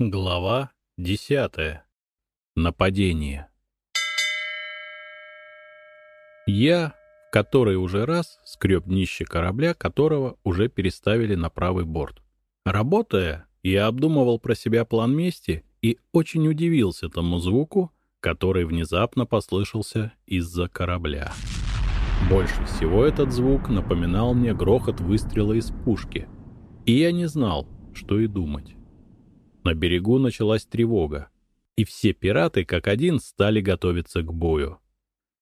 Глава десятая. Нападение. Я, который уже раз скреб днище корабля, которого уже переставили на правый борт. Работая, я обдумывал про себя план мести и очень удивился тому звуку, который внезапно послышался из-за корабля. Больше всего этот звук напоминал мне грохот выстрела из пушки, и я не знал, что и думать. На берегу началась тревога, и все пираты как один стали готовиться к бою.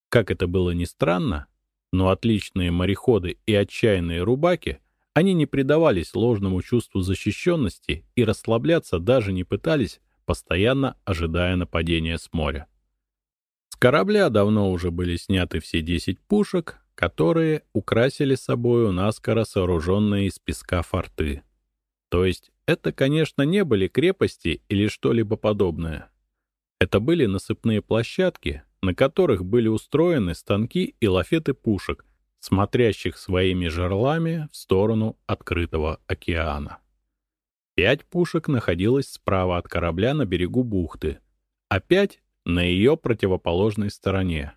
Как это было ни странно, но отличные мореходы и отчаянные рубаки, они не предавались ложному чувству защищенности и расслабляться даже не пытались, постоянно ожидая нападения с моря. С корабля давно уже были сняты все 10 пушек, которые украсили собою наскоро сооруженные из песка форты. То есть это, конечно, не были крепости или что-либо подобное. Это были насыпные площадки, на которых были устроены станки и лафеты пушек, смотрящих своими жерлами в сторону открытого океана. Пять пушек находилось справа от корабля на берегу бухты, а пять — на ее противоположной стороне.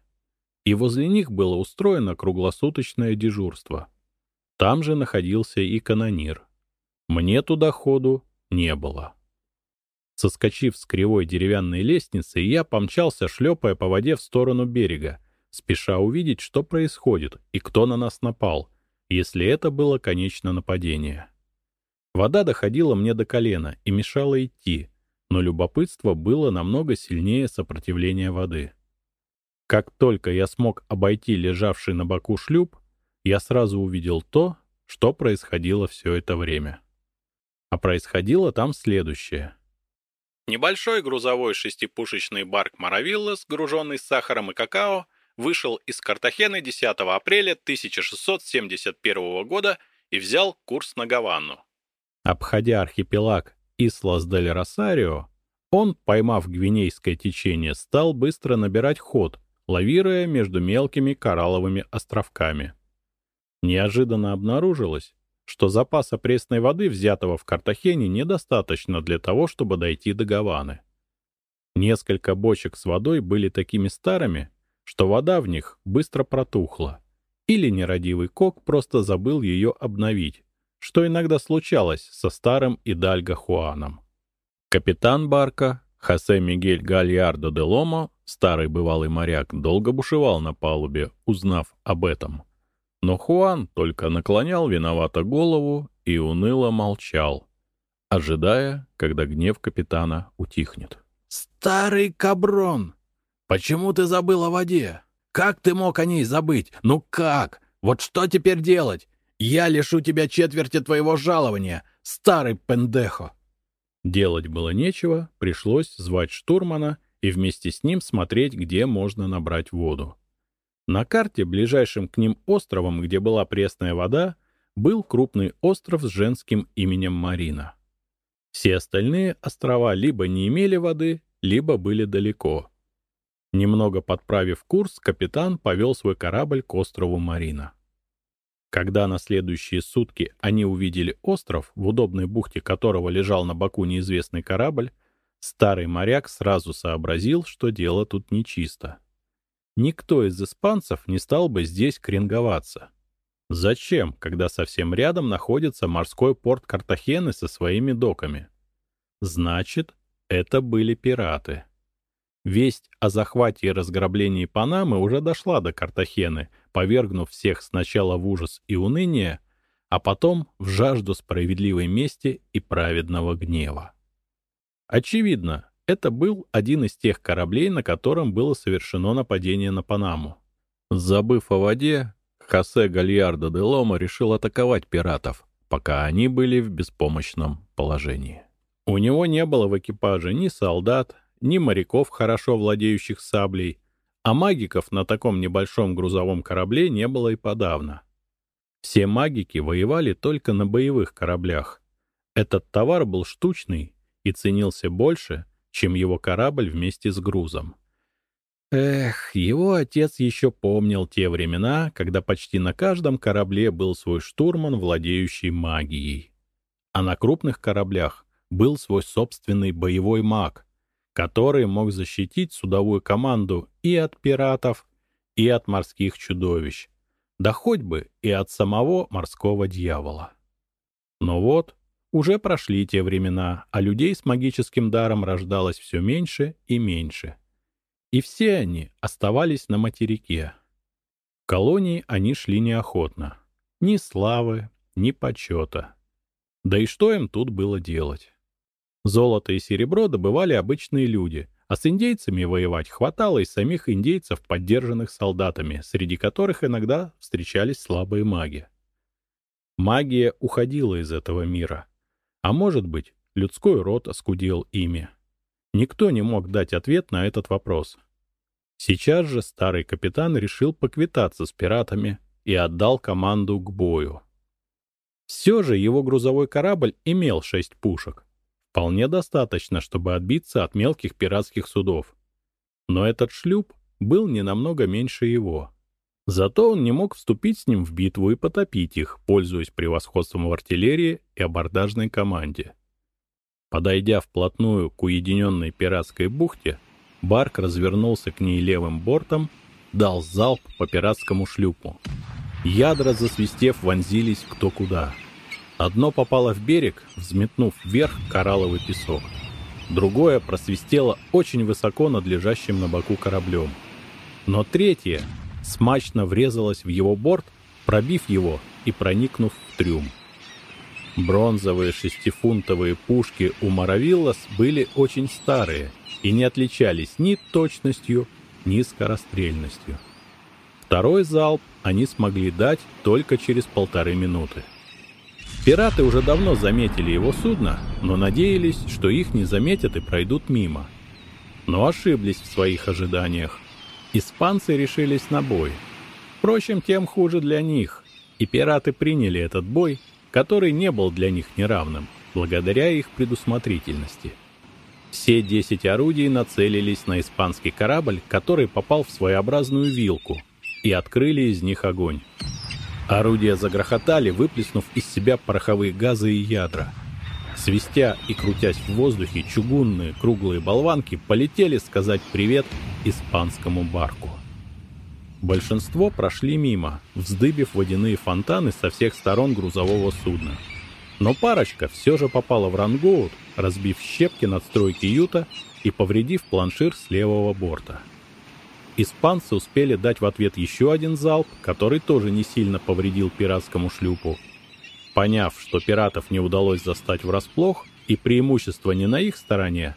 И возле них было устроено круглосуточное дежурство. Там же находился и канонир — мне туда ходу не было. Соскочив с кривой деревянной лестницы, я помчался, шлепая по воде в сторону берега, спеша увидеть, что происходит и кто на нас напал, если это было, конечно, нападение. Вода доходила мне до колена и мешала идти, но любопытство было намного сильнее сопротивления воды. Как только я смог обойти лежавший на боку шлюп, я сразу увидел то, что происходило все это время. А происходило там следующее. Небольшой грузовой шестипушечный барк «Маравиллас», груженный сахаром и какао, вышел из Картахены 10 апреля 1671 года и взял курс на Гаванну. Обходя архипелаг Ислас-дель-Росарио, он, поймав гвинейское течение, стал быстро набирать ход, лавируя между мелкими коралловыми островками. Неожиданно обнаружилось, что запаса пресной воды, взятого в Картахене, недостаточно для того, чтобы дойти до Гаваны. Несколько бочек с водой были такими старыми, что вода в них быстро протухла. Или нерадивый кок просто забыл ее обновить, что иногда случалось со старым Идальго Хуаном. Капитан Барка, Хосе Мигель Гальярдо де Ломо, старый бывалый моряк, долго бушевал на палубе, узнав об этом. Но Хуан только наклонял виновато голову и уныло молчал, ожидая, когда гнев капитана утихнет. «Старый каброн! Почему ты забыл о воде? Как ты мог о ней забыть? Ну как? Вот что теперь делать? Я лишу тебя четверти твоего жалования, старый пендехо!» Делать было нечего, пришлось звать штурмана и вместе с ним смотреть, где можно набрать воду. На карте, ближайшим к ним островом, где была пресная вода, был крупный остров с женским именем Марина. Все остальные острова либо не имели воды, либо были далеко. Немного подправив курс, капитан повел свой корабль к острову Марина. Когда на следующие сутки они увидели остров, в удобной бухте которого лежал на боку неизвестный корабль, старый моряк сразу сообразил, что дело тут нечисто никто из испанцев не стал бы здесь кренговаться. Зачем, когда совсем рядом находится морской порт Картахены со своими доками? Значит, это были пираты. Весть о захвате и разграблении Панамы уже дошла до Картахены, повергнув всех сначала в ужас и уныние, а потом в жажду справедливой мести и праведного гнева. Очевидно, это был один из тех кораблей, на котором было совершено нападение на Панаму. Забыв о воде, Хосе Гальярдо де Ломо решил атаковать пиратов, пока они были в беспомощном положении. У него не было в экипаже ни солдат, ни моряков, хорошо владеющих саблей, а магиков на таком небольшом грузовом корабле не было и подавно. Все магики воевали только на боевых кораблях. Этот товар был штучный и ценился больше, чем его корабль вместе с грузом. Эх, его отец еще помнил те времена, когда почти на каждом корабле был свой штурман, владеющий магией. А на крупных кораблях был свой собственный боевой маг, который мог защитить судовую команду и от пиратов, и от морских чудовищ, да хоть бы и от самого морского дьявола. Но вот, уже прошли те времена, а людей с магическим даром рождалось все меньше и меньше. И все они оставались на материке. В колонии они шли неохотно. Ни славы, ни почета. Да и что им тут было делать? Золото и серебро добывали обычные люди, а с индейцами воевать хватало и самих индейцев, поддержанных солдатами, среди которых иногда встречались слабые маги. Магия уходила из этого мира. А может быть, людской род оскудел ими. Никто не мог дать ответ на этот вопрос. Сейчас же старый капитан решил поквитаться с пиратами и отдал команду к бою. Все же его грузовой корабль имел шесть пушек. Вполне достаточно, чтобы отбиться от мелких пиратских судов. Но этот шлюп был не намного меньше его. Зато он не мог вступить с ним в битву и потопить их, пользуясь превосходством в артиллерии и абордажной команде. Подойдя вплотную к уединенной пиратской бухте, Барк развернулся к ней левым бортом, дал залп по пиратскому шлюпу. Ядра, засвистев, вонзились кто куда. Одно попало в берег, взметнув вверх коралловый песок. Другое просвистело очень высоко над лежащим на боку кораблем. Но третье смачно врезалось в его борт, пробив его и проникнув в трюм. Бронзовые шестифунтовые пушки у Моровиллас были очень старые и не отличались ни точностью, ни скорострельностью. Второй залп они смогли дать только через полторы минуты. Пираты уже давно заметили его судно, но надеялись, что их не заметят и пройдут мимо. Но ошиблись в своих ожиданиях. Испанцы решились на бой. Впрочем, тем хуже для них, и пираты приняли этот бой который не был для них неравным, благодаря их предусмотрительности. Все 10 орудий нацелились на испанский корабль, который попал в своеобразную вилку, и открыли из них огонь. Орудия загрохотали, выплеснув из себя пороховые газы и ядра. Свистя и крутясь в воздухе, чугунные круглые болванки полетели сказать привет испанскому барку. Большинство прошли мимо, вздыбив водяные фонтаны со всех сторон грузового судна. Но парочка все же попала в рангоут, разбив щепки надстройки юта и повредив планшир с левого борта. Испанцы успели дать в ответ еще один залп, который тоже не сильно повредил пиратскому шлюпу. Поняв, что пиратов не удалось застать врасплох и преимущество не на их стороне,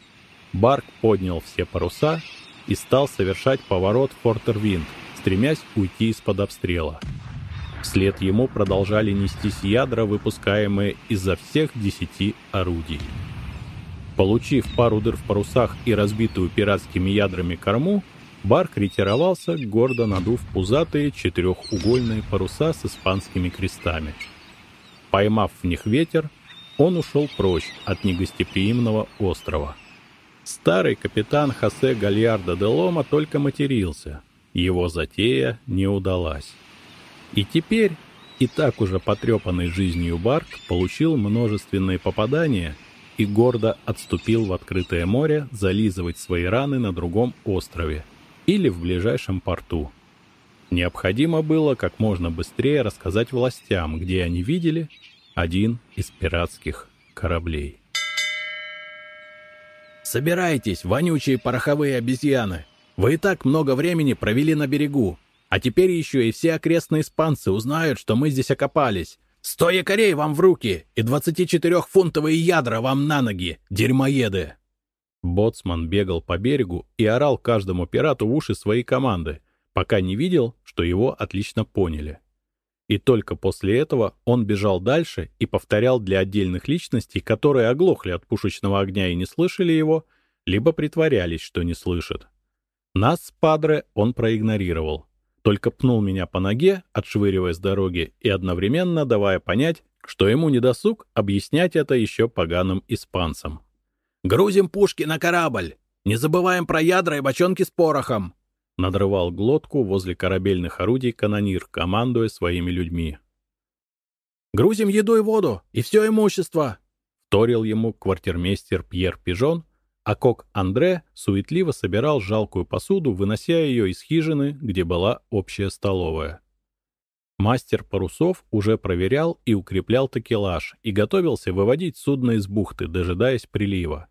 Барк поднял все паруса и стал совершать поворот Фортервинд, стремясь уйти из-под обстрела. Вслед ему продолжали нестись ядра, выпускаемые изо всех десяти орудий. Получив пару дыр в парусах и разбитую пиратскими ядрами корму, Барк ретировался, гордо надув пузатые четырехугольные паруса с испанскими крестами. Поймав в них ветер, он ушел прочь от негостеприимного острова. Старый капитан Хосе Гальярдо де Лома только матерился — его затея не удалась. И теперь и так уже потрепанный жизнью Барк получил множественные попадания и гордо отступил в открытое море зализывать свои раны на другом острове или в ближайшем порту. Необходимо было как можно быстрее рассказать властям, где они видели один из пиратских кораблей. «Собирайтесь, вонючие пороховые обезьяны!» Вы и так много времени провели на берегу, а теперь еще и все окрестные испанцы узнают, что мы здесь окопались. Сто якорей вам в руки и 24-фунтовые ядра вам на ноги, дерьмоеды!» Боцман бегал по берегу и орал каждому пирату в уши своей команды, пока не видел, что его отлично поняли. И только после этого он бежал дальше и повторял для отдельных личностей, которые оглохли от пушечного огня и не слышали его, либо притворялись, что не слышат. Нас с Падре он проигнорировал. Только пнул меня по ноге, отшвыривая с дороги, и одновременно давая понять, что ему не досуг объяснять это еще поганым испанцам. «Грузим пушки на корабль! Не забываем про ядра и бочонки с порохом!» Надрывал глотку возле корабельных орудий канонир, командуя своими людьми. «Грузим еду и воду, и все имущество!» Вторил ему квартирмейстер Пьер Пижон, а кок Андре суетливо собирал жалкую посуду, вынося ее из хижины, где была общая столовая. Мастер парусов уже проверял и укреплял такелаж и готовился выводить судно из бухты, дожидаясь прилива.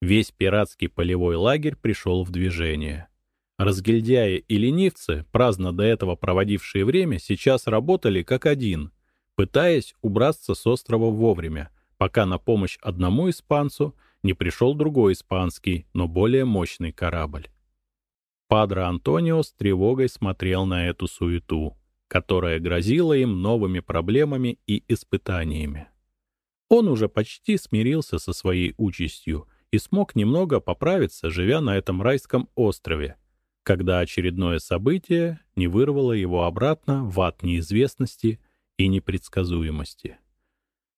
Весь пиратский полевой лагерь пришел в движение. Разгильдяи и ленивцы, праздно до этого проводившие время, сейчас работали как один, пытаясь убраться с острова вовремя, пока на помощь одному испанцу не пришел другой испанский, но более мощный корабль. Падре Антонио с тревогой смотрел на эту суету, которая грозила им новыми проблемами и испытаниями. Он уже почти смирился со своей участью и смог немного поправиться, живя на этом райском острове, когда очередное событие не вырвало его обратно в ад неизвестности и непредсказуемости.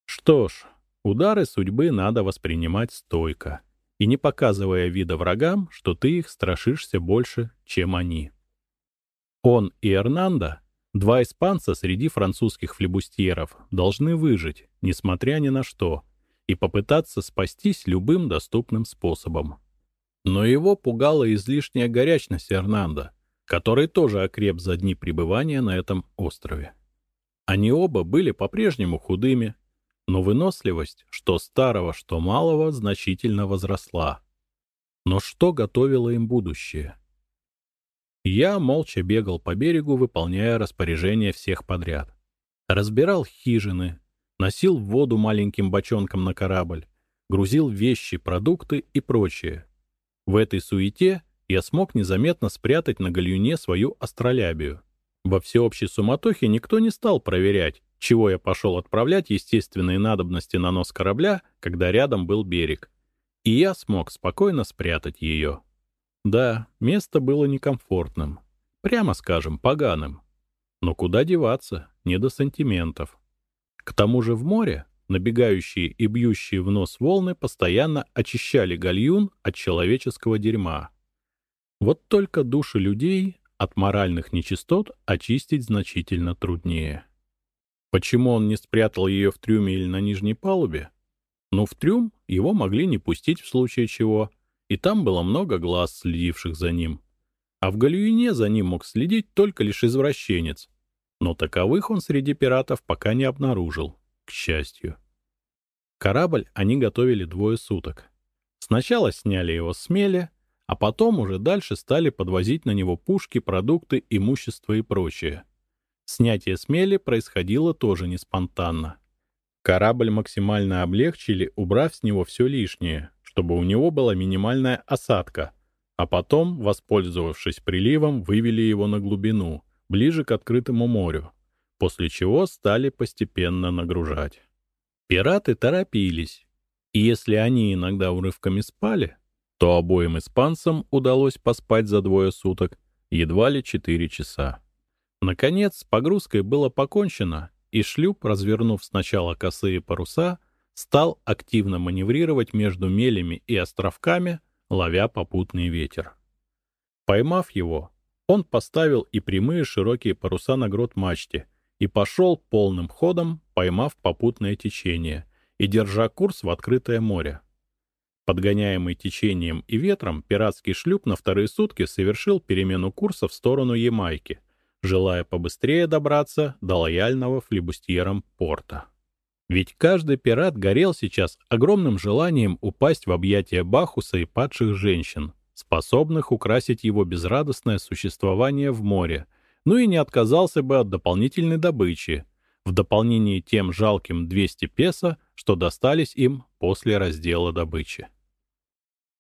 Что ж, удары судьбы надо воспринимать стойко и не показывая вида врагам, что ты их страшишься больше, чем они. Он и Эрнандо, два испанца среди французских флебустьеров, должны выжить, несмотря ни на что, и попытаться спастись любым доступным способом. Но его пугала излишняя горячность Эрнанда, который тоже окреп за дни пребывания на этом острове. Они оба были по-прежнему худыми, но выносливость, что старого, что малого, значительно возросла. Но что готовило им будущее? Я молча бегал по берегу, выполняя распоряжения всех подряд. Разбирал хижины, носил воду маленьким бочонком на корабль, грузил вещи, продукты и прочее. В этой суете я смог незаметно спрятать на гальюне свою астролябию. Во всеобщей суматохе никто не стал проверять, чего я пошел отправлять естественные надобности на нос корабля, когда рядом был берег. И я смог спокойно спрятать ее. Да, место было некомфортным. Прямо скажем, поганым. Но куда деваться, не до сантиментов. К тому же в море Набегающие и бьющие в нос волны постоянно очищали гальюн от человеческого дерьма. Вот только души людей от моральных нечистот очистить значительно труднее. Почему он не спрятал ее в трюме или на нижней палубе? Ну, в трюм его могли не пустить в случае чего, и там было много глаз, следивших за ним. А в гальюне за ним мог следить только лишь извращенец. Но таковых он среди пиратов пока не обнаружил к счастью. Корабль они готовили двое суток. Сначала сняли его с мели, а потом уже дальше стали подвозить на него пушки, продукты, имущество и прочее. Снятие с мели происходило тоже не спонтанно. Корабль максимально облегчили, убрав с него все лишнее, чтобы у него была минимальная осадка, а потом, воспользовавшись приливом, вывели его на глубину, ближе к открытому морю, после чего стали постепенно нагружать. Пираты торопились, и если они иногда урывками спали, то обоим испанцам удалось поспать за двое суток едва ли четыре часа. Наконец, с погрузкой было покончено, и шлюп, развернув сначала косые паруса, стал активно маневрировать между мелями и островками, ловя попутный ветер. Поймав его, он поставил и прямые широкие паруса на грот мачте и пошел полным ходом, поймав попутное течение и держа курс в открытое море. Подгоняемый течением и ветром, пиратский шлюп на вторые сутки совершил перемену курса в сторону Ямайки, желая побыстрее добраться до лояльного флибустьером порта. Ведь каждый пират горел сейчас огромным желанием упасть в объятия Бахуса и падших женщин, способных украсить его безрадостное существование в море, ну и не отказался бы от дополнительной добычи, в дополнение тем жалким 200 песо, что достались им после раздела добычи.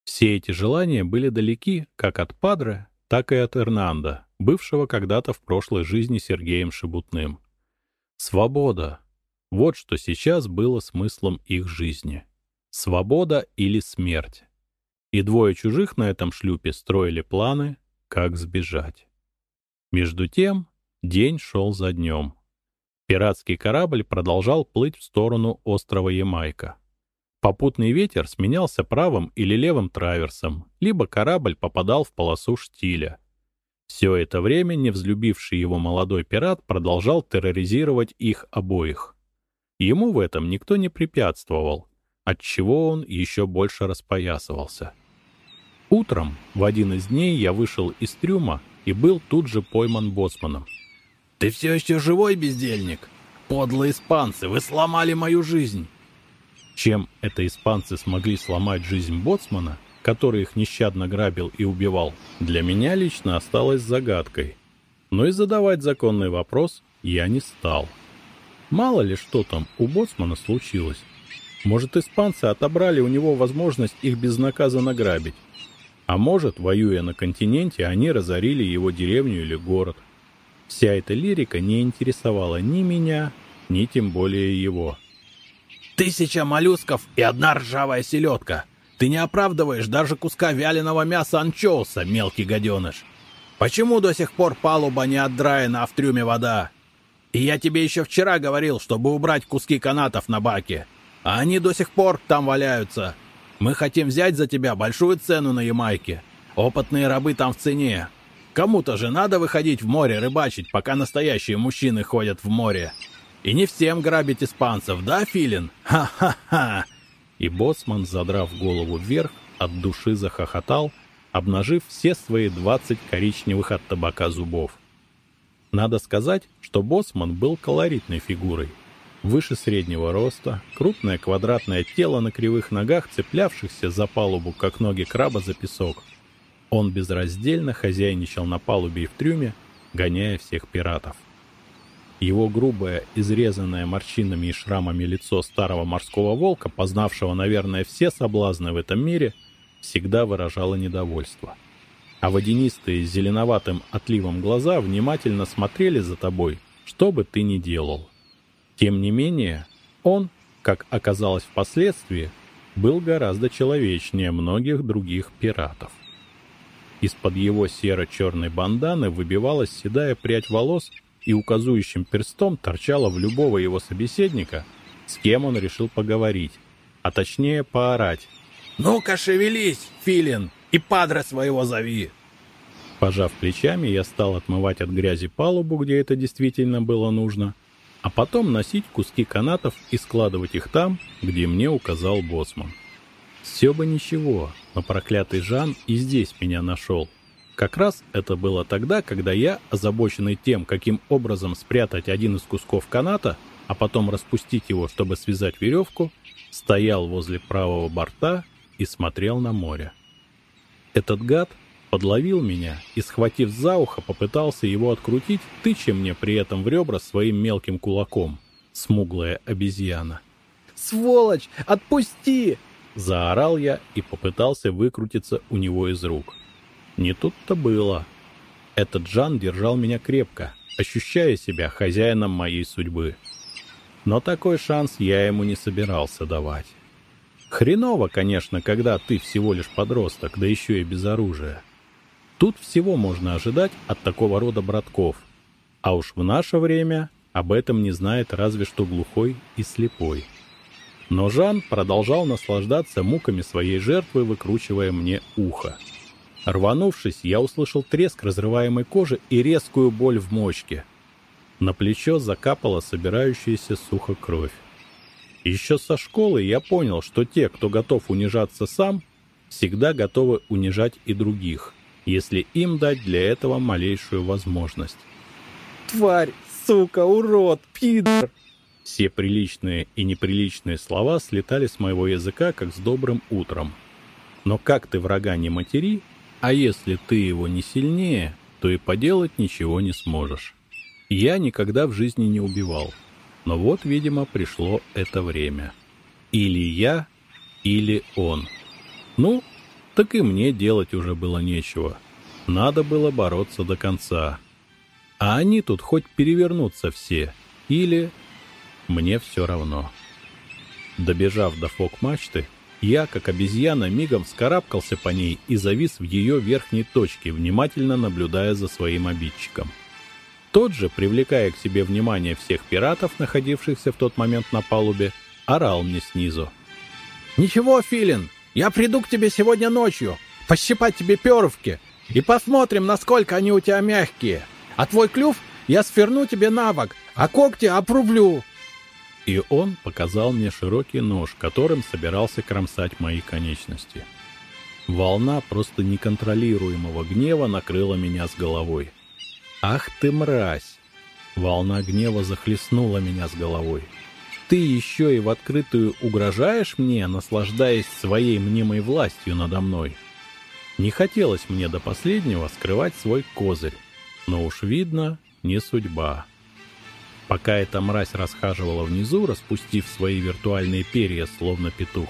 Все эти желания были далеки как от Падре, так и от Эрнанда, бывшего когда-то в прошлой жизни Сергеем Шебутным. Свобода. Вот что сейчас было смыслом их жизни. Свобода или смерть. И двое чужих на этом шлюпе строили планы, как сбежать. Между тем день шел за днем. Пиратский корабль продолжал плыть в сторону острова Ямайка. Попутный ветер сменялся правым или левым траверсом, либо корабль попадал в полосу штиля. Все это время невзлюбивший его молодой пират продолжал терроризировать их обоих. Ему в этом никто не препятствовал, отчего он еще больше распоясывался. Утром в один из дней я вышел из трюма и был тут же пойман боцманом. «Ты все еще живой, бездельник? Подлые испанцы, вы сломали мою жизнь!» Чем это испанцы смогли сломать жизнь боцмана, который их нещадно грабил и убивал, для меня лично осталось загадкой. Но и задавать законный вопрос я не стал. Мало ли что там у боцмана случилось. Может, испанцы отобрали у него возможность их безнаказанно грабить. А может, воюя на континенте, они разорили его деревню или город. Вся эта лирика не интересовала ни меня, ни тем более его. «Тысяча моллюсков и одна ржавая селедка! Ты не оправдываешь даже куска вяленого мяса анчоуса, мелкий гаденыш! Почему до сих пор палуба не отдраена, а в трюме вода? И я тебе еще вчера говорил, чтобы убрать куски канатов на баке, а они до сих пор там валяются!» Мы хотим взять за тебя большую цену на Ямайке. Опытные рабы там в цене. Кому-то же надо выходить в море рыбачить, пока настоящие мужчины ходят в море. И не всем грабить испанцев, да, Филин? Ха-ха-ха!» И боцман, задрав голову вверх, от души захохотал, обнажив все свои двадцать коричневых от табака зубов. Надо сказать, что боцман был колоритной фигурой — выше среднего роста, крупное квадратное тело на кривых ногах, цеплявшихся за палубу, как ноги краба за песок. Он безраздельно хозяйничал на палубе и в трюме, гоняя всех пиратов. Его грубое, изрезанное морщинами и шрамами лицо старого морского волка, познавшего, наверное, все соблазны в этом мире, всегда выражало недовольство. А водянистые с зеленоватым отливом глаза внимательно смотрели за тобой, что бы ты ни делал. Тем не менее, он, как оказалось впоследствии, был гораздо человечнее многих других пиратов. Из-под его серо-черной банданы выбивалась седая прядь волос и указующим перстом торчала в любого его собеседника, с кем он решил поговорить, а точнее поорать. «Ну-ка шевелись, филин, и падре своего зови!» Пожав плечами, я стал отмывать от грязи палубу, где это действительно было нужно — а потом носить куски канатов и складывать их там, где мне указал боссман. Все бы ничего, но проклятый Жан и здесь меня нашел. Как раз это было тогда, когда я, озабоченный тем, каким образом спрятать один из кусков каната, а потом распустить его, чтобы связать веревку, стоял возле правого борта и смотрел на море. Этот гад подловил меня и, схватив за ухо, попытался его открутить, тыча мне при этом в ребра своим мелким кулаком. Смуглая обезьяна. «Сволочь! Отпусти!» Заорал я и попытался выкрутиться у него из рук. Не тут-то было. Этот Жан держал меня крепко, ощущая себя хозяином моей судьбы. Но такой шанс я ему не собирался давать. Хреново, конечно, когда ты всего лишь подросток, да еще и без оружия. Тут всего можно ожидать от такого рода братков. А уж в наше время об этом не знает разве что глухой и слепой. Но Жан продолжал наслаждаться муками своей жертвы, выкручивая мне ухо. Рванувшись, я услышал треск разрываемой кожи и резкую боль в мочке. На плечо закапала собирающаяся сухо кровь. Еще со школы я понял, что те, кто готов унижаться сам, всегда готовы унижать и других если им дать для этого малейшую возможность. «Тварь! Сука! Урод! Пидор!» Все приличные и неприличные слова слетали с моего языка, как с добрым утром. Но как ты врага не матери, а если ты его не сильнее, то и поделать ничего не сможешь. Я никогда в жизни не убивал. Но вот, видимо, пришло это время. Или я, или он. Ну, так и мне делать уже было нечего. Надо было бороться до конца. А они тут хоть перевернутся все, или... Мне все равно. Добежав до фок-мачты, я, как обезьяна, мигом скарабкался по ней и завис в ее верхней точке, внимательно наблюдая за своим обидчиком. Тот же, привлекая к себе внимание всех пиратов, находившихся в тот момент на палубе, орал мне снизу. «Ничего, Филин, я приду к тебе сегодня ночью, пощипать тебе перовки, и посмотрим, насколько они у тебя мягкие. А твой клюв я сверну тебе на бок, а когти опрублю. И он показал мне широкий нож, которым собирался кромсать мои конечности. Волна просто неконтролируемого гнева накрыла меня с головой. «Ах ты мразь!» Волна гнева захлестнула меня с головой. «Ты еще и в открытую угрожаешь мне, наслаждаясь своей мнимой властью надо мной?» Не хотелось мне до последнего скрывать свой козырь, но уж видно, не судьба. Пока эта мразь расхаживала внизу, распустив свои виртуальные перья, словно петух,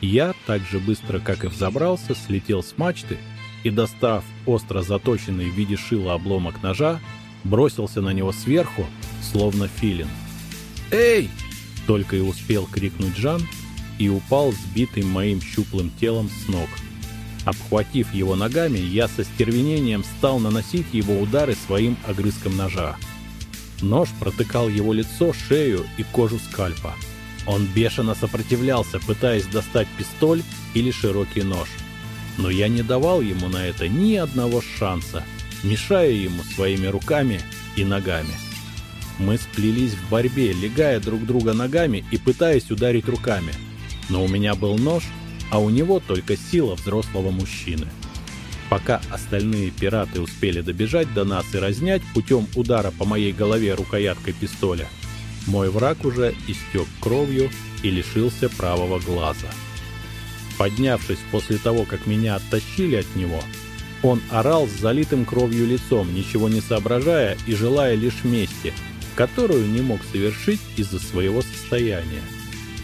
я, так же быстро, как и взобрался, слетел с мачты и, достав остро заточенный в виде шила обломок ножа, бросился на него сверху, словно филин. «Эй!» — только и успел крикнуть Жан и упал сбитым моим щуплым телом с ног. Обхватив его ногами, я со стервенением стал наносить его удары своим огрызком ножа. Нож протыкал его лицо, шею и кожу скальпа. Он бешено сопротивлялся, пытаясь достать пистоль или широкий нож. Но я не давал ему на это ни одного шанса, мешая ему своими руками и ногами. Мы сплелись в борьбе, легая друг друга ногами и пытаясь ударить руками. Но у меня был нож, а у него только сила взрослого мужчины. Пока остальные пираты успели добежать до нас и разнять путем удара по моей голове рукояткой пистоля, мой враг уже истек кровью и лишился правого глаза. Поднявшись после того, как меня оттащили от него, он орал с залитым кровью лицом, ничего не соображая и желая лишь мести, которую не мог совершить из-за своего состояния.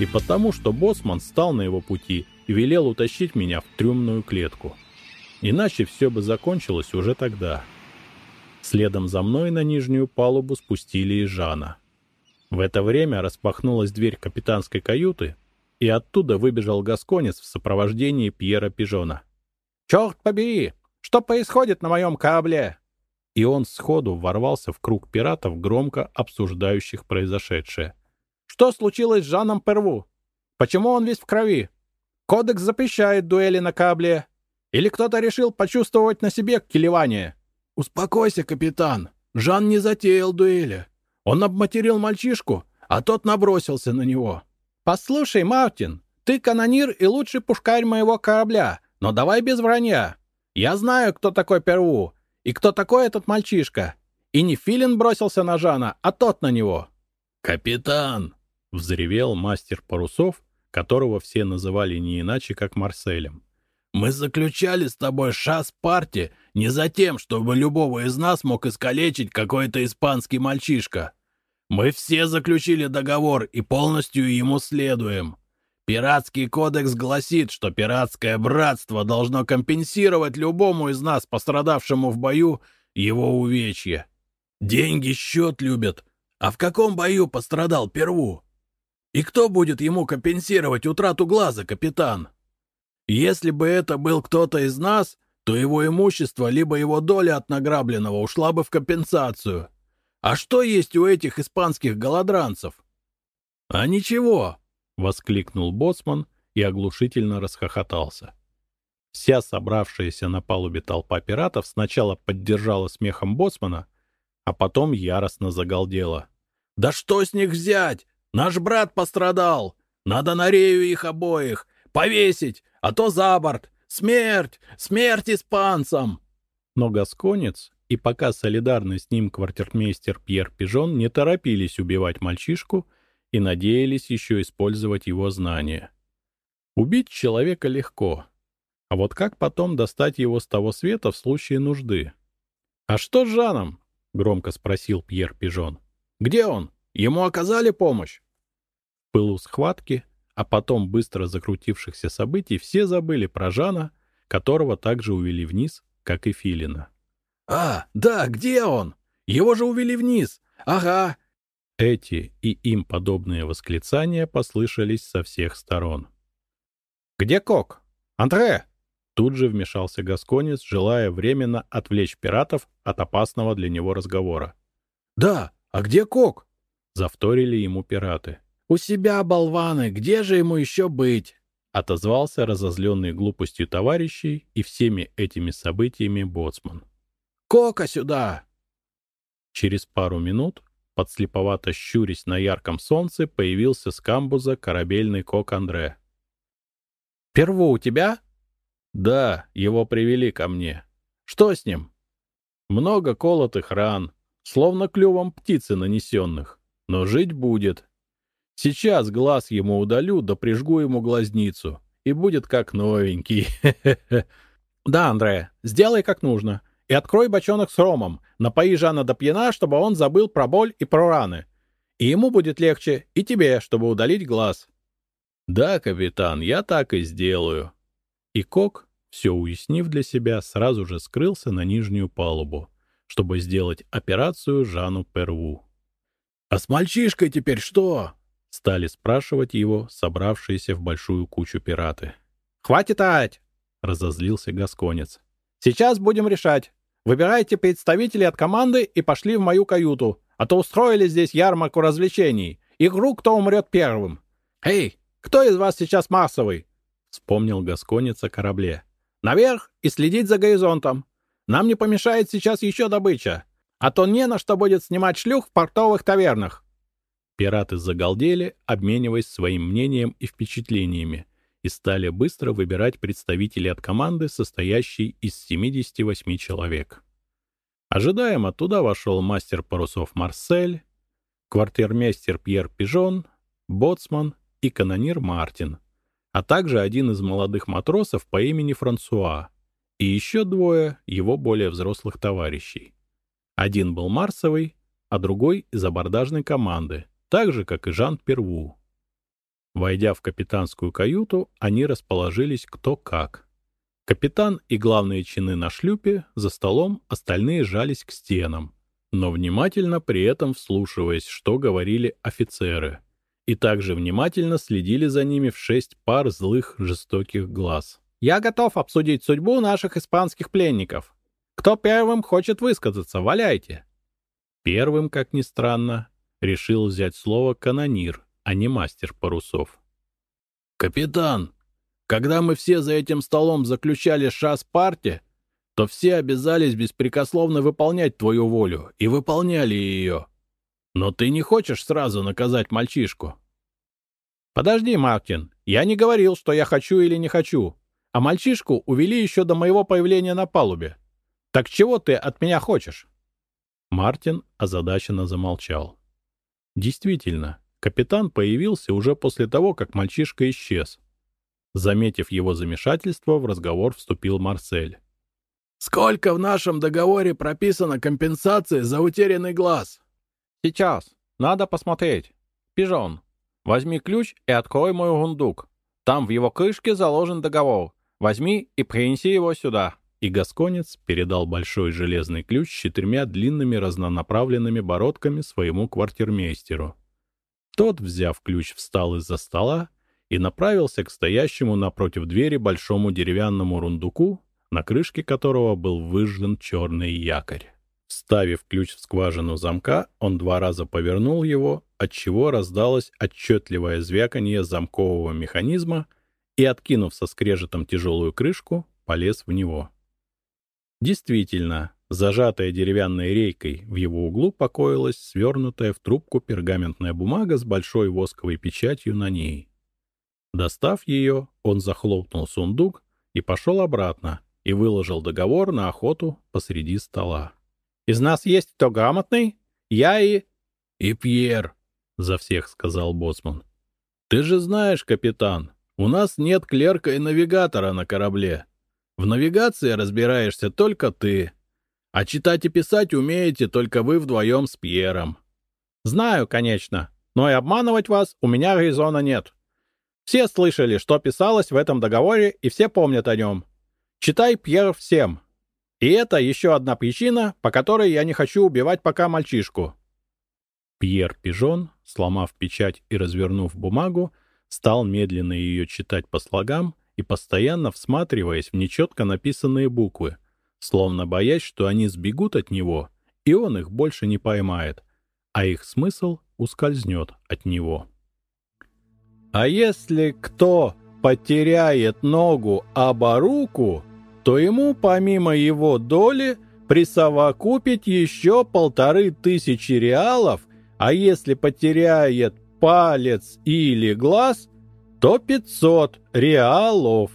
И потому, что боссман стал на его пути и велел утащить меня в трюмную клетку. Иначе все бы закончилось уже тогда. Следом за мной на нижнюю палубу спустили и Жана. В это время распахнулась дверь капитанской каюты, и оттуда выбежал гасконец в сопровождении Пьера Пижона. «Черт побери! Что происходит на моем корабле?» И он сходу ворвался в круг пиратов, громко обсуждающих произошедшее. «Что случилось с Жаном Перву? Почему он весь в крови? Кодекс запрещает дуэли на корабле. Или кто-то решил почувствовать на себе килевание?» «Успокойся, капитан. Жан не затеял дуэли. Он обматерил мальчишку, а тот набросился на него». «Послушай, Мартин, ты канонир и лучший пушкарь моего корабля, но давай без вранья. Я знаю, кто такой Перву и кто такой этот мальчишка. И не Филин бросился на Жана, а тот на него». «Капитан!» — взревел мастер парусов, которого все называли не иначе, как Марселем. «Мы заключали с тобой шас-парти не за тем, чтобы любого из нас мог искалечить какой-то испанский мальчишка. Мы все заключили договор и полностью ему следуем. Пиратский кодекс гласит, что пиратское братство должно компенсировать любому из нас, пострадавшему в бою, его увечье. Деньги счет любят. А в каком бою пострадал Перву? И кто будет ему компенсировать утрату глаза, капитан? Если бы это был кто-то из нас, то его имущество либо его доля от награбленного ушла бы в компенсацию. А что есть у этих испанских голодранцев? — А ничего, — воскликнул боцман и оглушительно расхохотался. Вся собравшаяся на палубе толпа пиратов сначала поддержала смехом боцмана, а потом яростно загалдела. «Да что с них взять? Наш брат пострадал! Надо на рею их обоих! Повесить, а то за борт! Смерть! Смерть испанцам!» Но гасконец и пока солидарный с ним квартирмейстер Пьер Пижон не торопились убивать мальчишку и надеялись еще использовать его знания. Убить человека легко, а вот как потом достать его с того света в случае нужды? «А что с Жаном?» — громко спросил Пьер Пижон. «Где он? Ему оказали помощь?» пылу схватки, а потом быстро закрутившихся событий, все забыли про Жана, которого также увели вниз, как и Филина. «А, да, где он? Его же увели вниз! Ага!» Эти и им подобные восклицания послышались со всех сторон. «Где Кок? Андре!» Тут же вмешался Гасконец, желая временно отвлечь пиратов от опасного для него разговора. «Да, а где Кок?» — завторили ему пираты. «У себя, болваны, где же ему еще быть?» — отозвался разозленный глупостью товарищей и всеми этими событиями боцман. «Кока сюда!» Через пару минут Подслеповато щурясь на ярком солнце, появился с камбуза корабельный кок Андре. «Перву у тебя?» «Да, его привели ко мне. Что с ним?» «Много колотых ран, словно клювом птицы нанесенных, но жить будет. Сейчас глаз ему удалю, да прижгу ему глазницу, и будет как новенький. Да, Андрея, сделай как нужно. Открой бочонок с ромом. Напои Жана до пьяна, чтобы он забыл про боль и про раны. И ему будет легче, и тебе, чтобы удалить глаз. Да, капитан, я так и сделаю. И Кок, все уяснив для себя, сразу же скрылся на нижнюю палубу, чтобы сделать операцию Жану Перву. «А с мальчишкой теперь что?» Стали спрашивать его собравшиеся в большую кучу пираты. «Хватит ать!» — разозлился Гасконец. «Сейчас будем решать. Выбирайте представителей от команды и пошли в мою каюту, а то устроили здесь ярмарку развлечений. Игру «Кто умрет первым». «Эй, кто из вас сейчас массовый?» — вспомнил Гасконец о корабле. «Наверх и следить за горизонтом. Нам не помешает сейчас еще добыча, а то не на что будет снимать шлюх в портовых тавернах. Пираты загалдели, обмениваясь своим мнением и впечатлениями, и стали быстро выбирать представителей от команды, состоящей из 78 человек. Ожидаемо туда вошел мастер парусов Марсель, квартирмейстер Пьер Пижон, боцман и канонир Мартин, а также один из молодых матросов по имени Франсуа и еще двое его более взрослых товарищей. Один был Марсовый, а другой из абордажной команды, так же, как и Жан Перву. Войдя в капитанскую каюту, они расположились кто как. Капитан и главные чины на шлюпе, за столом остальные жались к стенам, но внимательно при этом вслушиваясь, что говорили офицеры, и также внимательно следили за ними в шесть пар злых жестоких глаз. «Я готов обсудить судьбу наших испанских пленников. Кто первым хочет высказаться, валяйте!» Первым, как ни странно, решил взять слово канонир, а не мастер парусов. «Капитан, когда мы все за этим столом заключали шас-парти, то все обязались беспрекословно выполнять твою волю, и выполняли ее. Но ты не хочешь сразу наказать мальчишку?» «Подожди, Мартин, я не говорил, что я хочу или не хочу, а мальчишку увели еще до моего появления на палубе. Так чего ты от меня хочешь?» Мартин озадаченно замолчал. Действительно, капитан появился уже после того, как мальчишка исчез. Заметив его замешательство, в разговор вступил Марсель. «Сколько в нашем договоре прописано компенсации за утерянный глаз?» «Сейчас. Надо посмотреть. Пижон, возьми ключ и открой мой рундук. Там в его крышке заложен договор. Возьми и принеси его сюда». И Гасконец передал большой железный ключ с четырьмя длинными разнонаправленными бородками своему квартирмейстеру. Тот, взяв ключ, встал из-за стола и направился к стоящему напротив двери большому деревянному рундуку, на крышке которого был выжжен черный якорь. Вставив ключ в скважину замка, он два раза повернул его, отчего раздалось отчетливое звяканье замкового механизма и, откинув со скрежетом тяжелую крышку, полез в него. Действительно, зажатая деревянной рейкой, в его углу покоилась свернутая в трубку пергаментная бумага с большой восковой печатью на ней. Достав ее, он захлопнул сундук и пошел обратно, и выложил договор на охоту посреди стола. «Из нас есть кто грамотный? Я и...» «И Пьер», — за всех сказал боцман. «Ты же знаешь, капитан, у нас нет клерка и навигатора на корабле. В навигации разбираешься только ты. А читать и писать умеете только вы вдвоем с Пьером. Знаю, конечно, но и обманывать вас у меня резона нет. Все слышали, что писалось в этом договоре, и все помнят о нем. Читай, Пьер, всем. И это еще одна причина, по которой я не хочу убивать пока мальчишку. Пьер Пижон, сломав печать и развернув бумагу, стал медленно ее читать по слогам и постоянно всматриваясь в нечетко написанные буквы, словно боясь, что они сбегут от него, и он их больше не поймает, а их смысл ускользнет от него. «А если кто потеряет ногу або руку, то ему помимо его доли присовокупить еще полторы тысячи реалов а если потеряет палец или глаз, то 500 реалов.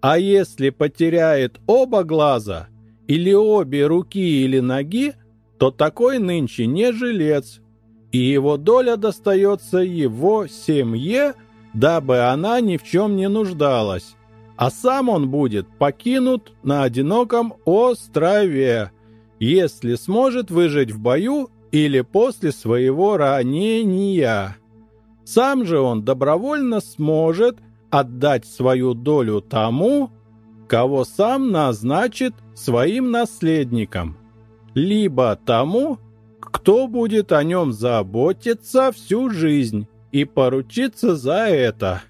А если потеряет оба глаза или обе руки или ноги, то такой нынче не жилец, и его доля достается его семье, дабы она ни в чем не нуждалась, а сам он будет покинут на одиноком острове, если сможет выжить в бою или после своего ранения. Сам же он добровольно сможет отдать свою долю тому, кого сам назначит своим наследником, либо тому, кто будет о нем заботиться всю жизнь и поручиться за это.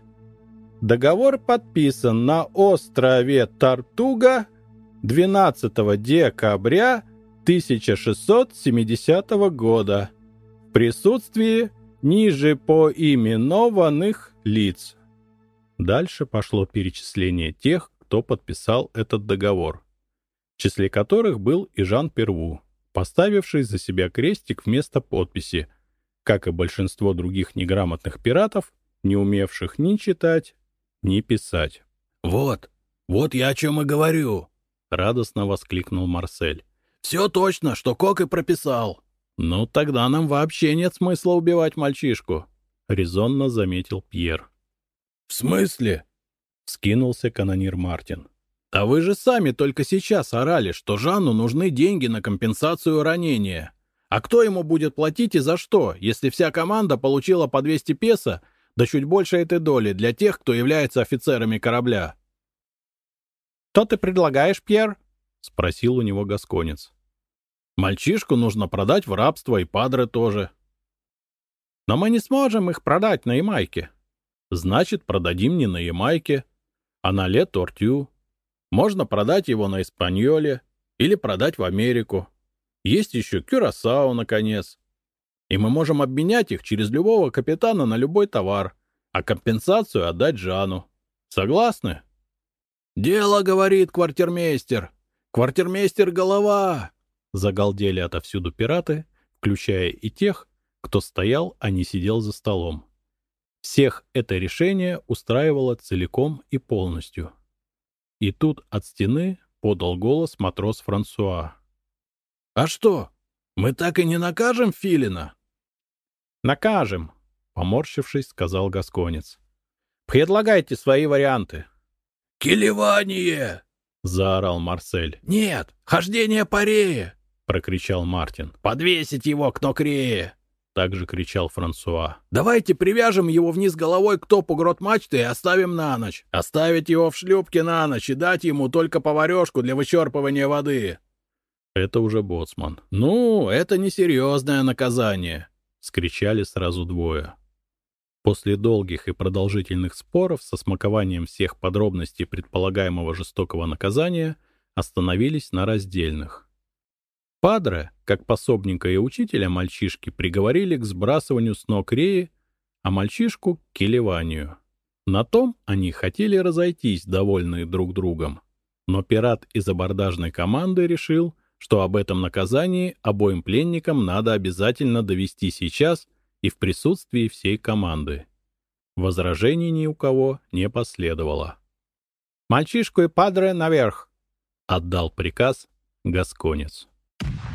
Договор подписан на острове Тартуга 12 декабря 1670 года в присутствии ниже поименованных лиц. Дальше пошло перечисление тех, кто подписал этот договор, в числе которых был и Жан Перву, поставивший за себя крестик вместо подписи, как и большинство других неграмотных пиратов, не умевших ни читать, ни писать. «Вот, вот я о чем и говорю!» — радостно воскликнул Марсель. «Все точно, что Кок и прописал!» «Ну, тогда нам вообще нет смысла убивать мальчишку», — резонно заметил Пьер. «В смысле?» — скинулся канонир Мартин. «А вы же сами только сейчас орали, что Жанну нужны деньги на компенсацию ранения. А кто ему будет платить и за что, если вся команда получила по 200 песо, да чуть больше этой доли для тех, кто является офицерами корабля?» «Что ты предлагаешь, Пьер?» — спросил у него Гасконец. Мальчишку нужно продать в рабство и падры тоже. Но мы не сможем их продать на Ямайке. Значит, продадим не на Ямайке, а на Ле-Тортю. Можно продать его на Испаньоле или продать в Америку. Есть еще Кюрасао, наконец. И мы можем обменять их через любого капитана на любой товар, а компенсацию отдать Жану. Согласны? «Дело, — говорит квартирмейстер. Квартирмейстер — голова!» Загалдели отовсюду пираты, включая и тех, кто стоял, а не сидел за столом. Всех это решение устраивало целиком и полностью. И тут от стены подал голос матрос Франсуа. «А что, мы так и не накажем Филина?» «Накажем», — поморщившись, сказал Гасконец. «Предлагайте свои варианты». «Келевание!» — заорал Марсель. «Нет, хождение парея!» прокричал Мартин. «Подвесить его к нокрее!» Также кричал Франсуа. «Давайте привяжем его вниз головой к топу грот мачты и оставим на ночь. Оставить его в шлюпке на ночь и дать ему только поварешку для вычерпывания воды». Это уже боцман. «Ну, это несерьезное наказание», — скричали сразу двое. После долгих и продолжительных споров со смакованием всех подробностей предполагаемого жестокого наказания остановились на раздельных. Падре, как пособника и учителя мальчишки, приговорили к сбрасыванию с ног Реи, а мальчишку — к келеванию. На том они хотели разойтись, довольные друг другом. Но пират из абордажной команды решил, что об этом наказании обоим пленникам надо обязательно довести сейчас и в присутствии всей команды. Возражений ни у кого не последовало. «Мальчишку и падре наверх!» — отдал приказ Гасконец. you